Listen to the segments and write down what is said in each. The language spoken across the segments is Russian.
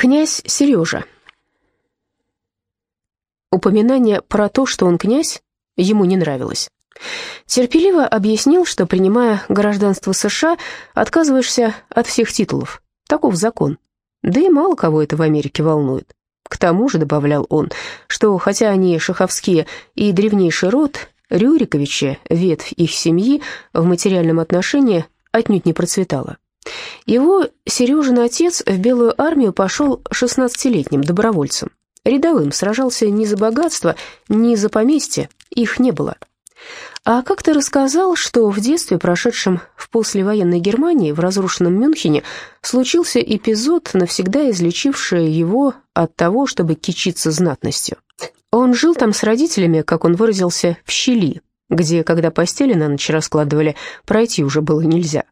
Князь Сережа. Упоминание про то, что он князь, ему не нравилось. Терпеливо объяснил, что, принимая гражданство США, отказываешься от всех титулов. Таков закон. Да и мало кого это в Америке волнует. К тому же, добавлял он, что хотя они шаховские и древнейший род, Рюриковичи, ветвь их семьи, в материальном отношении отнюдь не процветала. Его Сережин отец в Белую армию пошел 16-летним добровольцем. Рядовым сражался не за богатство, не за поместье, их не было. А как-то рассказал, что в детстве, прошедшем в послевоенной Германии, в разрушенном Мюнхене, случился эпизод, навсегда излечивший его от того, чтобы кичиться знатностью. Он жил там с родителями, как он выразился, в щели, где, когда постели на ночь раскладывали, пройти уже было нельзя.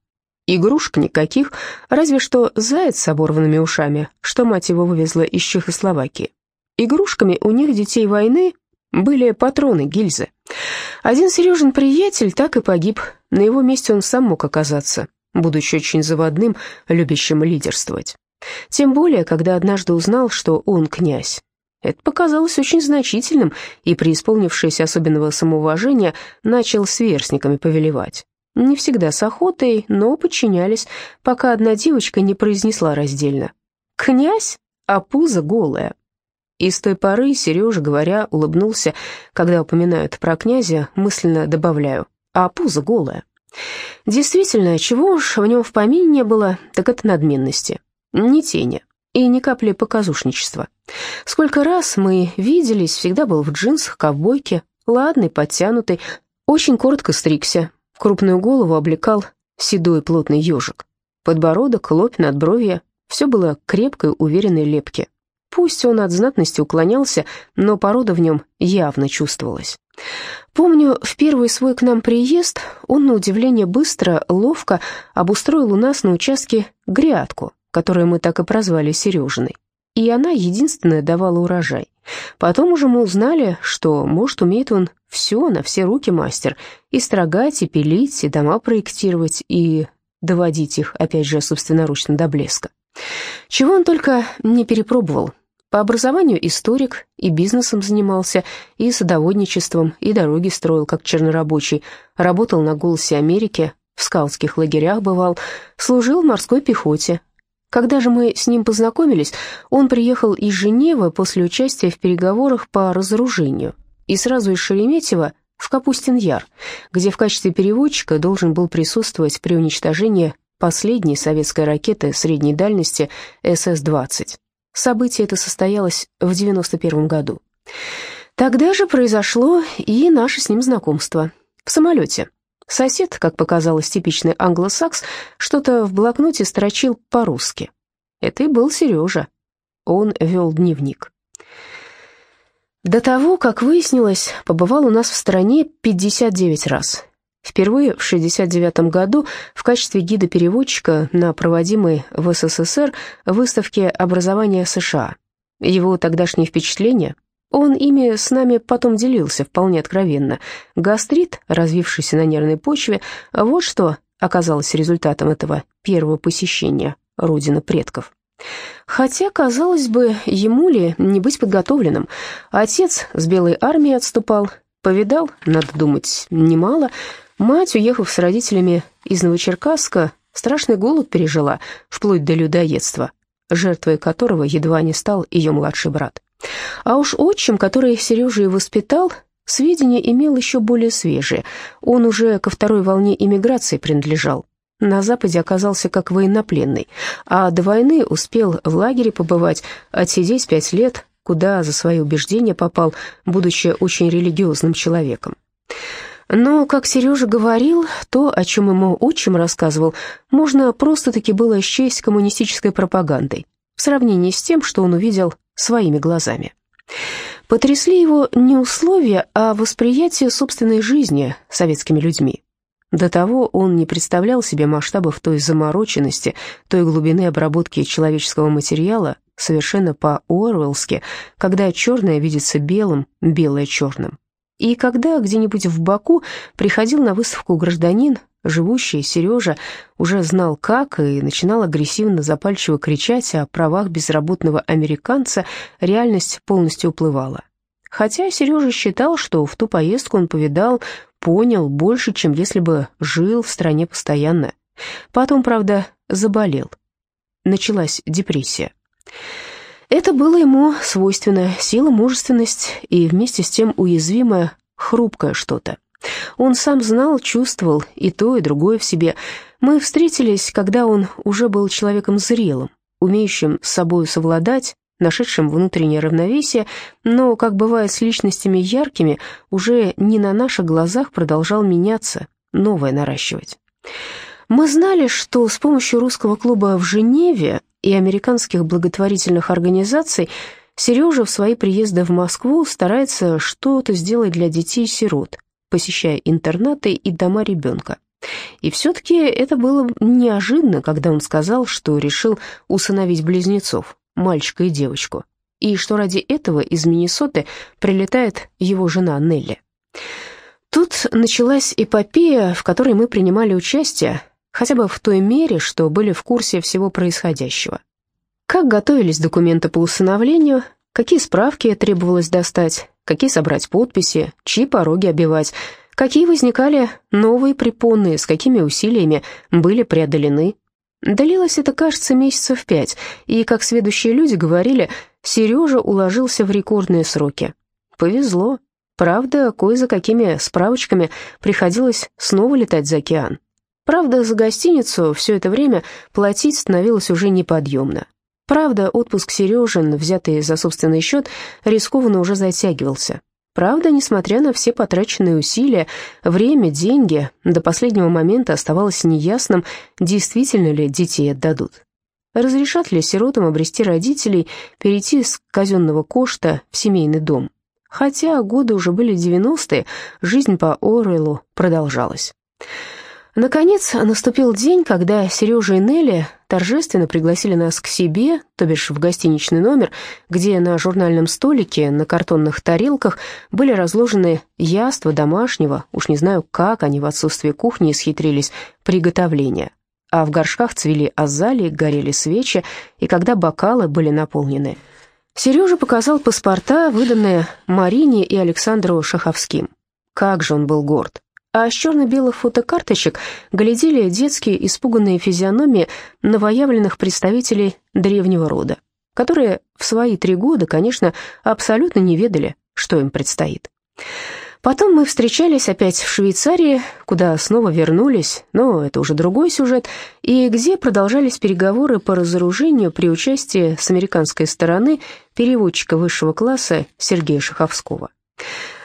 Игрушек никаких, разве что заяц с оборванными ушами, что мать его вывезла из Чехословакии. Игрушками у них детей войны были патроны, гильзы. Один Сережин приятель так и погиб, на его месте он сам мог оказаться, будучи очень заводным, любящим лидерствовать. Тем более, когда однажды узнал, что он князь. Это показалось очень значительным, и, преисполнившись особенного самоуважения, начал сверстниками повелевать. Не всегда с охотой, но подчинялись, пока одна девочка не произнесла раздельно. «Князь, а пузо голая». И с той поры Сережа, говоря, улыбнулся, когда упоминают про князя, мысленно добавляю «а пузо голая». Действительно, чего уж в нем в помине не было, так это надменности. Ни тени и ни капли показушничества. Сколько раз мы виделись, всегда был в джинсах, ковбойке, ладный, подтянутый, очень коротко стригся, Крупную голову облекал седой плотный ежик. Подбородок, лобь, надбровье — все было крепкой, уверенной лепки. Пусть он от знатности уклонялся, но порода в нем явно чувствовалась. Помню, в первый свой к нам приезд он, на удивление, быстро, ловко обустроил у нас на участке грядку, которую мы так и прозвали Сережиной. И она единственная давала урожай. Потом уже мы узнали, что, может, умеет он все, на все руки мастер, и строгать, и пилить, и дома проектировать, и доводить их, опять же, собственноручно до блеска. Чего он только не перепробовал. По образованию историк, и бизнесом занимался, и садоводничеством, и дороги строил, как чернорабочий, работал на «Голосе Америки», в скаутских лагерях бывал, служил в морской пехоте, когда же мы с ним познакомились, он приехал из Женевы после участия в переговорах по разоружению и сразу из Шереметьево в Капустин-Яр, где в качестве переводчика должен был присутствовать при уничтожении последней советской ракеты средней дальности СС-20. Событие это состоялось в 91 году. Тогда же произошло и наше с ним знакомство в самолете. Сосед, как показалось типичный англосакс, что-то в блокноте строчил по-русски. Это и был Сережа. Он вел дневник. До того, как выяснилось, побывал у нас в стране 59 раз. Впервые в 69 году в качестве гида-переводчика на проводимой в СССР выставке образования США. Его тогдашние впечатления он ими с нами потом делился вполне откровенно. Гастрит, развившийся на нервной почве, вот что оказалось результатом этого первого посещения родины предков. Хотя, казалось бы, ему ли не быть подготовленным. Отец с белой армией отступал, повидал, надо думать, немало. Мать, уехав с родителями из Новочеркасска, страшный голод пережила, вплоть до людоедства, жертвой которого едва не стал ее младший брат. А уж отчим, который Сережу и воспитал, сведения имел еще более свежие. Он уже ко второй волне иммиграции принадлежал. На Западе оказался как военнопленный, а до войны успел в лагере побывать, отсидеть пять лет, куда за свои убеждения попал, будучи очень религиозным человеком. Но, как Сережа говорил, то, о чем ему отчим рассказывал, можно просто-таки было счесть коммунистической пропагандой в сравнении с тем, что он увидел своими глазами. Потрясли его не условия, а восприятие собственной жизни советскими людьми. До того он не представлял себе масштабов той замороченности, той глубины обработки человеческого материала, совершенно по-уорвеллски, когда черное видится белым, белое черным. И когда где-нибудь в Баку приходил на выставку гражданин, живущий Сережа уже знал как и начинал агрессивно запальчиво кричать о правах безработного американца, реальность полностью уплывала. Хотя Сережа считал, что в ту поездку он повидал, понял больше, чем если бы жил в стране постоянно. Потом, правда, заболел. Началась депрессия. Это было ему свойственно, сила, мужественность и вместе с тем уязвимое, хрупкое что-то. Он сам знал, чувствовал и то, и другое в себе. Мы встретились, когда он уже был человеком зрелым, умеющим с собой совладать, нашедшим внутреннее равновесие, но, как бывает с личностями яркими, уже не на наших глазах продолжал меняться, новое наращивать. Мы знали, что с помощью русского клуба в Женеве и американских благотворительных организаций Сережа в свои приезды в Москву старается что-то сделать для детей-сирот, посещая интернаты и дома ребенка. И все-таки это было неожиданно, когда он сказал, что решил усыновить близнецов, мальчика и девочку, и что ради этого из Миннесоты прилетает его жена Нелли. Тут началась эпопея, в которой мы принимали участие, хотя бы в той мере, что были в курсе всего происходящего. Как готовились документы по усыновлению, какие справки требовалось достать, какие собрать подписи, чьи пороги обивать, какие возникали новые препоны, с какими усилиями были преодолены. Длилось это, кажется, месяцев пять, и, как сведущие люди говорили, Сережа уложился в рекордные сроки. Повезло. Правда, кое за какими справочками приходилось снова летать за океан. Правда, за гостиницу все это время платить становилось уже неподъемно. Правда, отпуск Сережин, взятый за собственный счет, рискованно уже затягивался. Правда, несмотря на все потраченные усилия, время, деньги, до последнего момента оставалось неясным, действительно ли детей отдадут. Разрешат ли сиротам обрести родителей, перейти с казенного кошта в семейный дом? Хотя годы уже были 90-е, жизнь по Оруэллу продолжалась. Наконец, наступил день, когда Сережа и Нелли торжественно пригласили нас к себе, то бишь в гостиничный номер, где на журнальном столике на картонных тарелках были разложены яства домашнего, уж не знаю, как они в отсутствие кухни исхитрились, приготовления. А в горшках цвели азалии, горели свечи, и когда бокалы были наполнены. Сережа показал паспорта, выданные Марине и Александру Шаховским. Как же он был горд! А с черно-белых фотокарточек глядели детские испуганные физиономии новоявленных представителей древнего рода, которые в свои три года, конечно, абсолютно не ведали, что им предстоит. Потом мы встречались опять в Швейцарии, куда снова вернулись, но это уже другой сюжет, и где продолжались переговоры по разоружению при участии с американской стороны переводчика высшего класса Сергея Шаховского.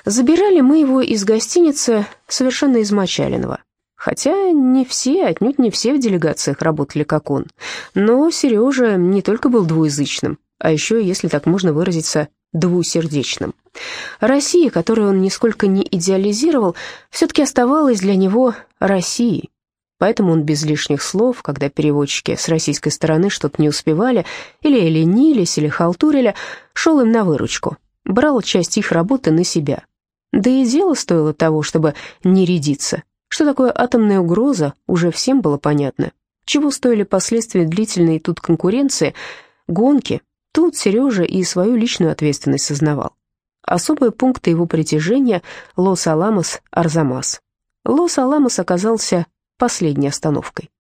Забирали мы его из гостиницы совершенно измочаленного. Хотя не все, отнюдь не все в делегациях работали как он. Но Сережа не только был двуязычным, а еще, если так можно выразиться, двусердечным. Россия, которую он нисколько не идеализировал, все-таки оставалась для него Россией. Поэтому он без лишних слов, когда переводчики с российской стороны что-то не успевали, или ленились, или халтурили, шел им на выручку, брал часть их работы на себя. Да и дело стоило того, чтобы не рядиться. Что такое атомная угроза, уже всем было понятно. Чего стоили последствия длительной тут конкуренции, гонки, тут Сережа и свою личную ответственность сознавал. Особые пункты его притяжения — Лос-Аламос-Арзамас. Лос-Аламос оказался последней остановкой.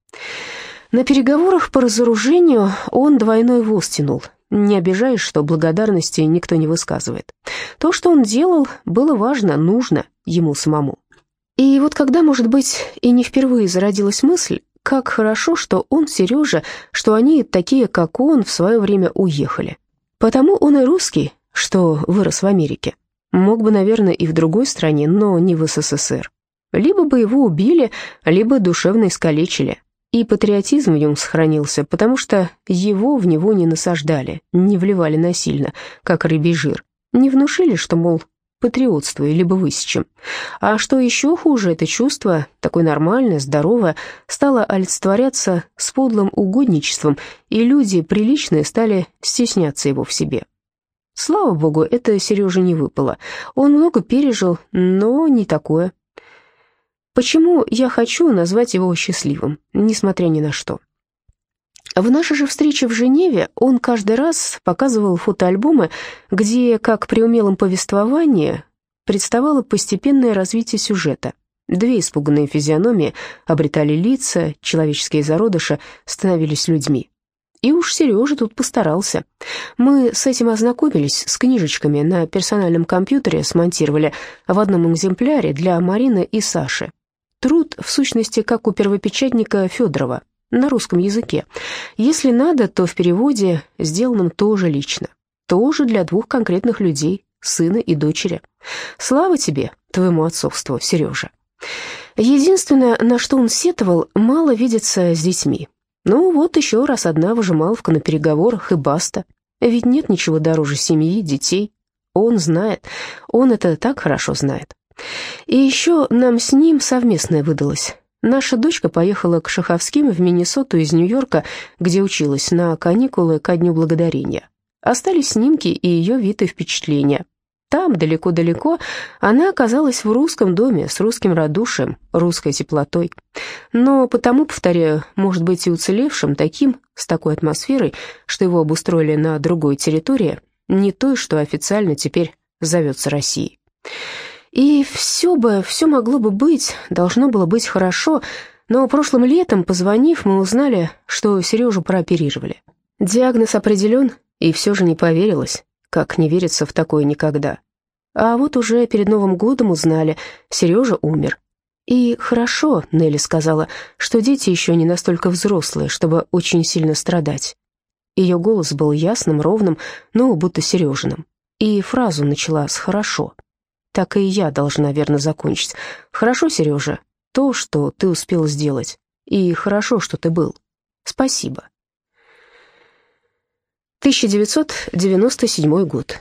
На переговорах по разоружению он двойной воз тянул, не обижаясь, что благодарности никто не высказывает. То, что он делал, было важно, нужно ему самому. И вот когда, может быть, и не впервые зародилась мысль, как хорошо, что он, Сережа, что они, такие как он, в свое время уехали. Потому он и русский, что вырос в Америке. Мог бы, наверное, и в другой стране, но не в СССР. Либо бы его убили, либо душевно искалечили. И патриотизм в нем сохранился, потому что его в него не насаждали, не вливали насильно, как рыбий жир. Не внушили, что, мол, патриотствуй, либо высечем. А что еще хуже, это чувство, такое нормальное, здоровое, стало олицетворяться с подлым угодничеством, и люди приличные стали стесняться его в себе. Слава богу, это Сереже не выпало. Он много пережил, но не такое. Почему я хочу назвать его счастливым, несмотря ни на что? В нашей же встрече в Женеве он каждый раз показывал фотоальбомы, где, как при умелом повествовании, представало постепенное развитие сюжета. Две испуганные физиономии обретали лица, человеческие зародыши становились людьми. И уж Сережа тут постарался. Мы с этим ознакомились, с книжечками на персональном компьютере смонтировали в одном экземпляре для Марины и Саши. Труд, в сущности, как у первопечатника Федорова, на русском языке. Если надо, то в переводе сделанном тоже лично. Тоже для двух конкретных людей, сына и дочери. Слава тебе, твоему отцовству, Сережа. Единственное, на что он сетовал, мало видеться с детьми. Ну вот еще раз одна выжималовка на переговорах и баста. Ведь нет ничего дороже семьи, детей. Он знает, он это так хорошо знает. И еще нам с ним совместное выдалось. Наша дочка поехала к Шаховским в Миннесоту из Нью-Йорка, где училась, на каникулы ко Дню Благодарения. Остались снимки и ее вид и впечатления. Там, далеко-далеко, она оказалась в русском доме с русским радушием, русской теплотой. Но потому, повторяю, может быть и уцелевшим, таким, с такой атмосферой, что его обустроили на другой территории, не той, что официально теперь зовется Россией. И все бы, все могло бы быть, должно было быть хорошо, но прошлым летом, позвонив, мы узнали, что Сережу прооперировали. Диагноз определен, и все же не поверилось, как не верится в такое никогда. А вот уже перед Новым годом узнали, Сережа умер. И хорошо, Нелли сказала, что дети еще не настолько взрослые, чтобы очень сильно страдать. Ее голос был ясным, ровным, но будто Сережиным. И фразу начала с «хорошо». Так и я должна верно закончить. Хорошо, Сережа, то, что ты успел сделать. И хорошо, что ты был. Спасибо. 1997 год.